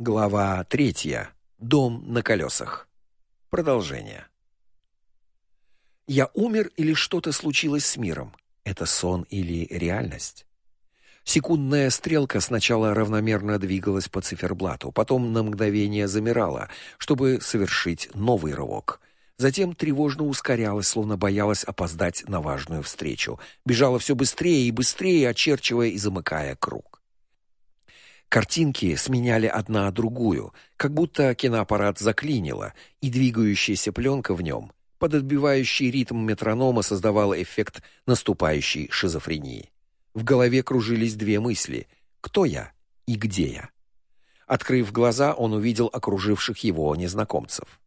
Глава третья. Дом на колесах. Продолжение. Я умер или что-то случилось с миром? Это сон или реальность? Секундная стрелка сначала равномерно двигалась по циферблату, потом на мгновение замирала, чтобы совершить новый рывок. Затем тревожно ускорялась, словно боялась опоздать на важную встречу. Бежала все быстрее и быстрее, очерчивая и замыкая круг. Картинки сменяли одна другую, как будто киноаппарат заклинило, и двигающаяся пленка в нем, под отбивающий ритм метронома, создавала эффект наступающей шизофрении. В голове кружились две мысли: кто я и где я. Открыв глаза, он увидел окруживших его незнакомцев.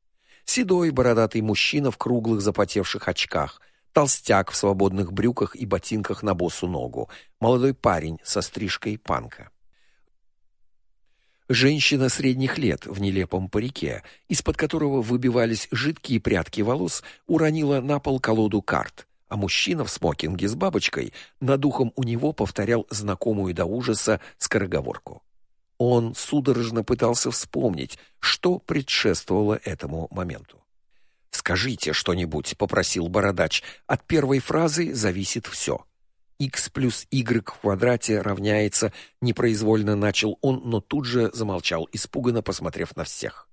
Седой бородатый мужчина в круглых запотевших очках, толстяк в свободных брюках и ботинках на босу ногу, молодой парень со стрижкой панка. Женщина средних лет в нелепом парике, из-под которого выбивались жидкие прядки волос, уронила на пол колоду карт а мужчина в смокинге с бабочкой над ухом у него повторял знакомую до ужаса скороговорку. Он судорожно пытался вспомнить, что предшествовало этому моменту. «Скажите что-нибудь», — попросил бородач. «От первой фразы зависит все». X плюс y в квадрате равняется, непроизвольно начал он, но тут же замолчал, испуганно посмотрев на всех.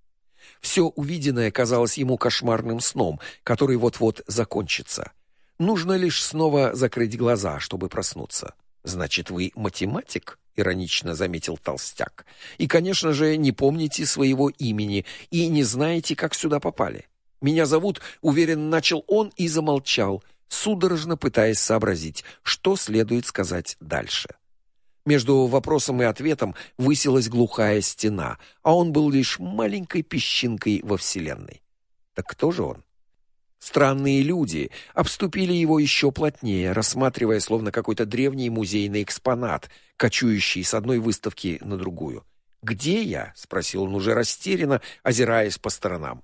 Все увиденное казалось ему кошмарным сном, который вот-вот закончится. Нужно лишь снова закрыть глаза, чтобы проснуться. Значит, вы математик? иронично заметил толстяк. И, конечно же, не помните своего имени и не знаете, как сюда попали. Меня зовут, уверен, начал он и замолчал, судорожно пытаясь сообразить, что следует сказать дальше. Между вопросом и ответом высилась глухая стена, а он был лишь маленькой песчинкой во вселенной. Так кто же он? Странные люди обступили его еще плотнее, рассматривая словно какой-то древний музейный экспонат, кочующий с одной выставки на другую. "Где я?" спросил он уже растерянно, озираясь по сторонам.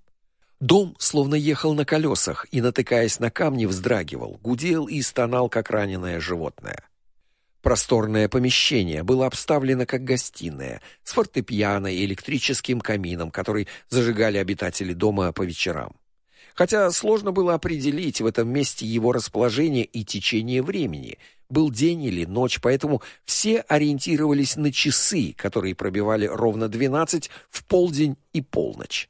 Дом словно ехал на колесах и, натыкаясь на камни, вздрагивал, гудел и стонал, как раненое животное. Просторное помещение было обставлено как гостиная, с фортепиано и электрическим камином, который зажигали обитатели дома по вечерам хотя сложно было определить в этом месте его расположение и течение времени. Был день или ночь, поэтому все ориентировались на часы, которые пробивали ровно двенадцать в полдень и полночь.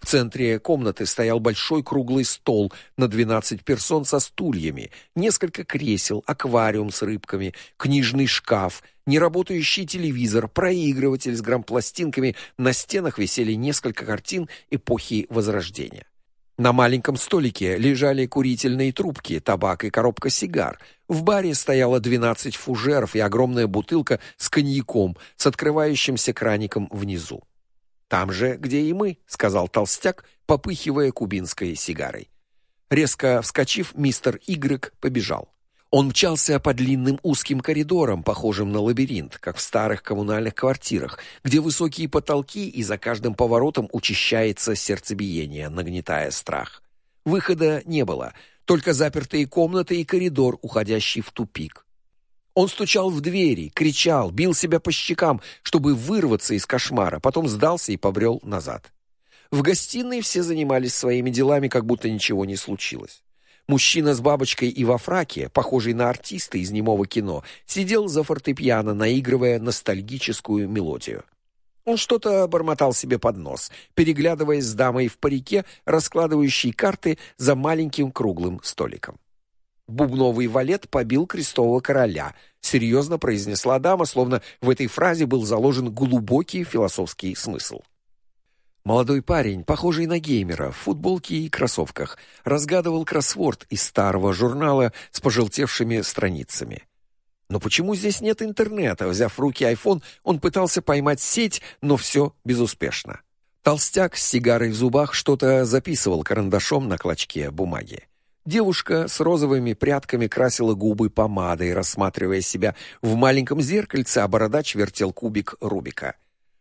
В центре комнаты стоял большой круглый стол на двенадцать персон со стульями, несколько кресел, аквариум с рыбками, книжный шкаф, неработающий телевизор, проигрыватель с грампластинками, на стенах висели несколько картин эпохи Возрождения. На маленьком столике лежали курительные трубки, табак и коробка сигар. В баре стояло 12 фужеров и огромная бутылка с коньяком с открывающимся краником внизу. Там же, где и мы, сказал толстяк, попыхивая кубинской сигарой. Резко вскочив, мистер Y побежал. Он мчался по длинным узким коридорам, похожим на лабиринт, как в старых коммунальных квартирах, где высокие потолки и за каждым поворотом учащается сердцебиение, нагнетая страх. Выхода не было, только запертые комнаты и коридор, уходящий в тупик. Он стучал в двери, кричал, бил себя по щекам, чтобы вырваться из кошмара, потом сдался и побрел назад. В гостиной все занимались своими делами, как будто ничего не случилось. Мужчина с бабочкой и во фраке, похожий на артиста из немого кино, сидел за фортепиано, наигрывая ностальгическую мелодию. Он что-то бормотал себе под нос, переглядываясь с дамой в парике, раскладывающей карты за маленьким круглым столиком. Бубновый валет побил крестового короля, серьезно произнесла дама, словно в этой фразе был заложен глубокий философский смысл. Молодой парень, похожий на геймера, в футболке и кроссовках, разгадывал кроссворд из старого журнала с пожелтевшими страницами. Но почему здесь нет интернета? Взяв в руки iPhone, он пытался поймать сеть, но все безуспешно. Толстяк с сигарой в зубах что-то записывал карандашом на клочке бумаги. Девушка с розовыми прядками красила губы помадой, рассматривая себя в маленьком зеркальце, а бородач вертел кубик Рубика.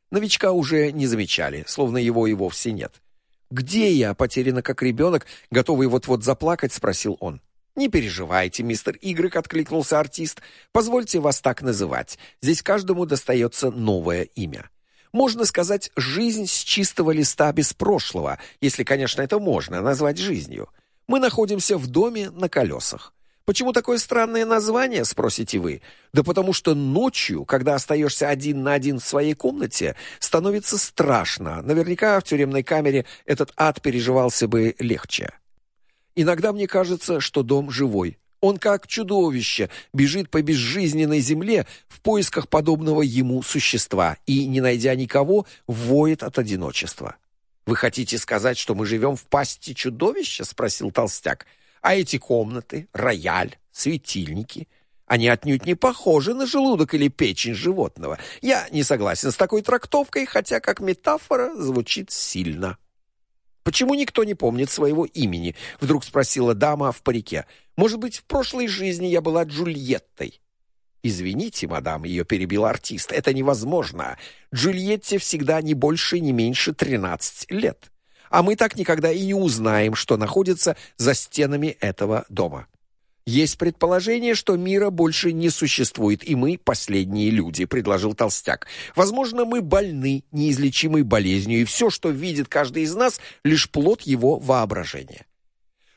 Новичка уже не замечали, словно его и вовсе нет. «Где я?» — потеряно как ребенок, готовый вот-вот заплакать, спросил он. «Не переживайте, мистер Игрек», — откликнулся артист. «Позвольте вас так называть. Здесь каждому достается новое имя. Можно сказать, жизнь с чистого листа без прошлого, если, конечно, это можно назвать жизнью. Мы находимся в доме на колесах. Почему такое странное название, спросите вы? Да потому что ночью, когда остаешься один на один в своей комнате, становится страшно. Наверняка в тюремной камере этот ад переживался бы легче. Иногда мне кажется, что дом живой. Он как чудовище бежит по безжизненной земле в поисках подобного ему существа и, не найдя никого, воет от одиночества. Вы хотите сказать, что мы живем в пасти чудовища, спросил толстяк. А эти комнаты, рояль, светильники, они отнюдь не похожи на желудок или печень животного. Я не согласен с такой трактовкой, хотя как метафора звучит сильно. Почему никто не помнит своего имени? вдруг спросила дама в парике. Может быть, в прошлой жизни я была Джульеттой. Извините, мадам, ее перебил артист. Это невозможно. Джульетте всегда не больше, не меньше тринадцать лет а мы так никогда и не узнаем, что находится за стенами этого дома. Есть предположение, что мира больше не существует, и мы последние люди, предложил толстяк. Возможно, мы больны неизлечимой болезнью, и все, что видит каждый из нас, лишь плод его воображения.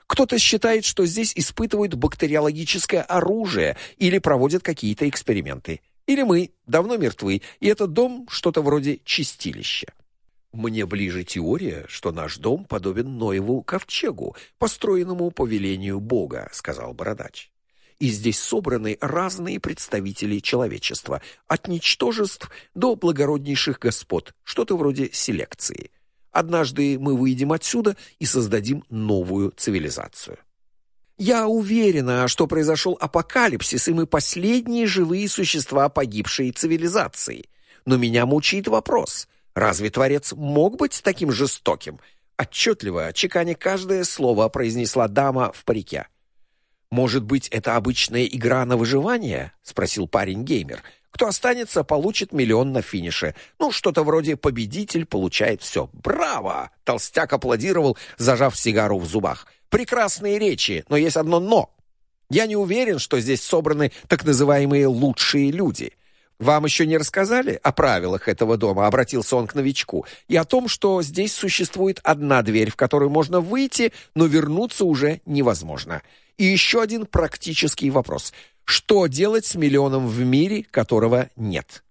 Кто-то считает, что здесь испытывают бактериологическое оружие или проводят какие-то эксперименты. Или мы давно мертвы, и этот дом что-то вроде чистилища. Мне ближе теория, что наш дом подобен Ноеву ковчегу, построенному по велению Бога, сказал бородач. И здесь собраны разные представители человечества, от ничтожеств до благороднейших господ, что-то вроде селекции. Однажды мы выйдем отсюда и создадим новую цивилизацию. Я уверена, что произошел апокалипсис, и мы последние живые существа погибшей цивилизации. Но меня мучает вопрос: Разве творец мог быть таким жестоким? Отчетливо, чеканя каждое слово, произнесла дама в парике. Может быть, это обычная игра на выживание? спросил парень-геймер. Кто останется, получит миллион на финише. Ну, что-то вроде победитель получает все. Браво! Толстяк аплодировал, зажав сигару в зубах. Прекрасные речи, но есть одно но. Я не уверен, что здесь собраны так называемые лучшие люди. Вам еще не рассказали о правилах этого дома, обратился он к новичку, и о том, что здесь существует одна дверь, в которую можно выйти, но вернуться уже невозможно. И еще один практический вопрос: что делать с миллионом в мире, которого нет?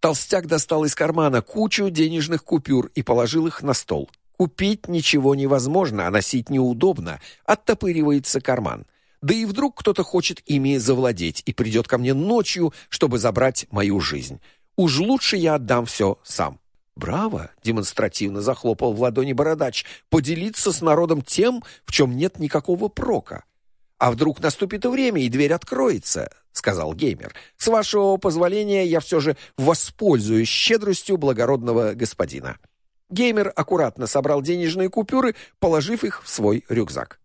Толстяк достал из кармана кучу денежных купюр и положил их на стол. Купить ничего невозможно, а носить неудобно, оттопыривается карман. Да и вдруг кто-то хочет ими завладеть и придет ко мне ночью, чтобы забрать мою жизнь. Уж лучше я отдам все сам. Браво, демонстративно захлопал в ладони бородач. Поделиться с народом тем, в чем нет никакого прока. А вдруг наступит время и дверь откроется, сказал геймер. С вашего позволения я все же воспользуюсь щедростью благородного господина. Геймер аккуратно собрал денежные купюры, положив их в свой рюкзак.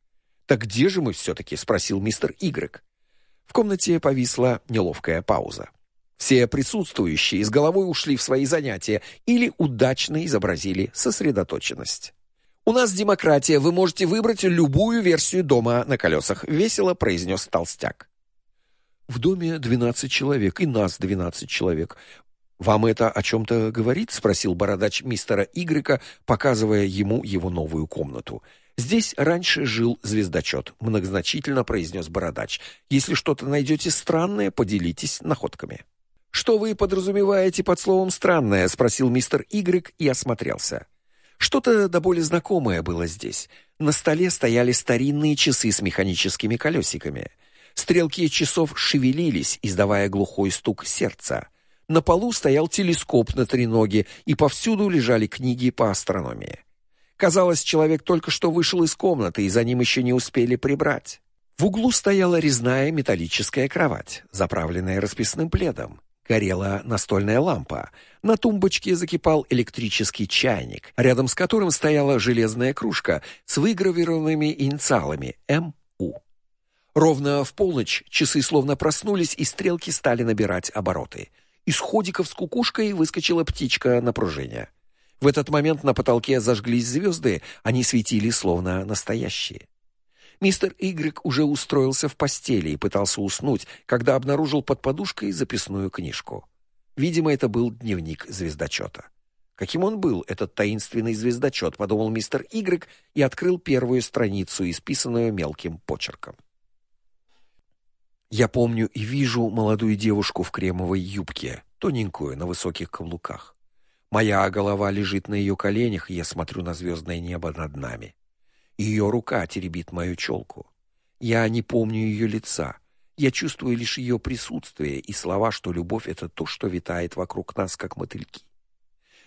Так где же мы все таки спросил мистер Игрек. В комнате повисла неловкая пауза. Все присутствующие с головой ушли в свои занятия или удачно изобразили сосредоточенность. У нас демократия, вы можете выбрать любую версию дома на колесах», — весело произнес толстяк. В доме двенадцать человек, и нас двенадцать человек. Вам это о чем то говорит, спросил бородач мистера Игрека, показывая ему его новую комнату. Здесь раньше жил звездочет», — многозначительно произнес бородач. Если что-то найдете странное, поделитесь находками. Что вы подразумеваете под словом странное? спросил мистер Игрек и осмотрелся. Что-то до боли знакомое было здесь. На столе стояли старинные часы с механическими колесиками. Стрелки часов шевелились, издавая глухой стук сердца. На полу стоял телескоп на треноге, и повсюду лежали книги по астрономии. Казалось, человек только что вышел из комнаты, и за ним еще не успели прибрать. В углу стояла резная металлическая кровать, заправленная расписным пледом. Горела настольная лампа. На тумбочке закипал электрический чайник, рядом с которым стояла железная кружка с выгравированными инициалами МУ. Ровно в полночь часы словно проснулись, и стрелки стали набирать обороты. Из ходиков с кукушкой выскочила птичка на пружине. В этот момент на потолке зажглись звезды, они светили словно настоящие. Мистер Игрек уже устроился в постели и пытался уснуть, когда обнаружил под подушкой записную книжку. Видимо, это был дневник звездочета. Каким он был, этот таинственный звездочет, подумал мистер Игрек и открыл первую страницу, исписанную мелким почерком. Я помню и вижу молодую девушку в кремовой юбке, тоненькую, на высоких каблуках. Моя голова лежит на ее коленях, и я смотрю на звездное небо над нами. Ее рука теребит мою челку. Я не помню ее лица. Я чувствую лишь ее присутствие и слова, что любовь это то, что витает вокруг нас как мотыльки.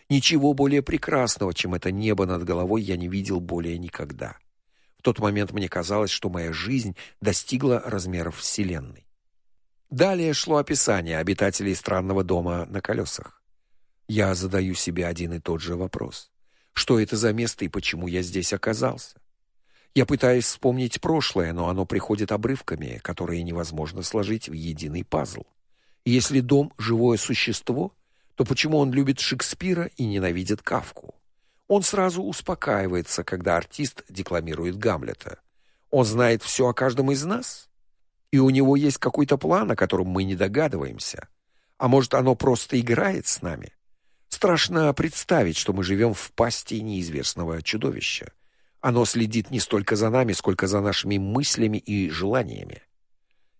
Ничего более прекрасного, чем это небо над головой, я не видел более никогда тот момент мне казалось, что моя жизнь достигла размеров вселенной. Далее шло описание обитателей странного дома на колесах. Я задаю себе один и тот же вопрос: что это за место и почему я здесь оказался? Я пытаюсь вспомнить прошлое, но оно приходит обрывками, которые невозможно сложить в единый пазл. Если дом живое существо, то почему он любит Шекспира и ненавидит Кавку? Он сразу успокаивается, когда артист декламирует Гамлета. Он знает все о каждом из нас, и у него есть какой-то план, о котором мы не догадываемся. А может, оно просто играет с нами? Страшно представить, что мы живем в пасти неизвестного чудовища. Оно следит не столько за нами, сколько за нашими мыслями и желаниями.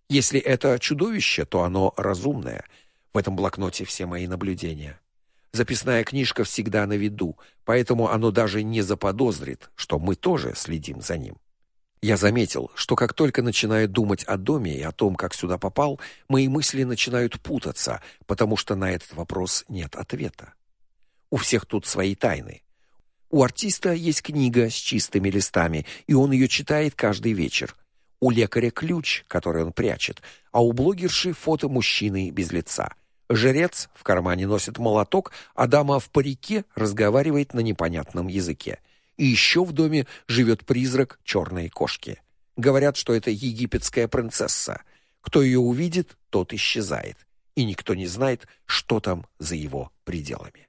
Если это чудовище, то оно разумное. В этом блокноте все мои наблюдения. Записная книжка всегда на виду, поэтому оно даже не заподозрит, что мы тоже следим за ним. Я заметил, что как только начинаю думать о доме и о том, как сюда попал, мои мысли начинают путаться, потому что на этот вопрос нет ответа. У всех тут свои тайны. У артиста есть книга с чистыми листами, и он ее читает каждый вечер. У лекаря ключ, который он прячет, а у блогерши фото мужчины без лица — Жрец в кармане носит молоток, а дама в парике разговаривает на непонятном языке. И еще в доме живет призрак черной кошки. Говорят, что это египетская принцесса. Кто ее увидит, тот исчезает, и никто не знает, что там за его пределами.